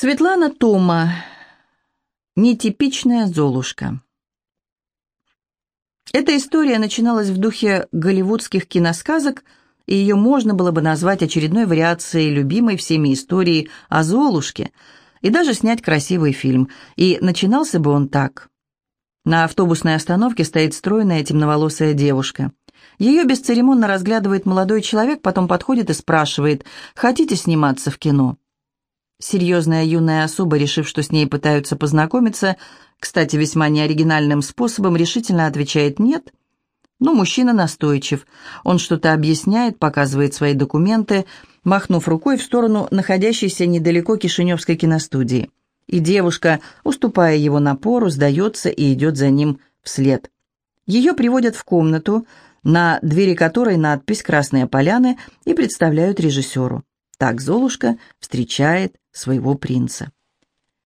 Светлана Тома. Нетипичная Золушка. Эта история начиналась в духе голливудских киносказок, и ее можно было бы назвать очередной вариацией любимой всеми истории о Золушке, и даже снять красивый фильм. И начинался бы он так. На автобусной остановке стоит стройная темноволосая девушка. Ее бесцеремонно разглядывает молодой человек, потом подходит и спрашивает, «Хотите сниматься в кино?» Серьезная юная особа, решив, что с ней пытаются познакомиться, кстати, весьма неоригинальным способом, решительно отвечает «нет». Но мужчина настойчив. Он что-то объясняет, показывает свои документы, махнув рукой в сторону находящейся недалеко Кишиневской киностудии. И девушка, уступая его напору, сдается и идет за ним вслед. Ее приводят в комнату, на двери которой надпись «Красные поляны» и представляют режиссеру. Так Золушка встречает своего принца.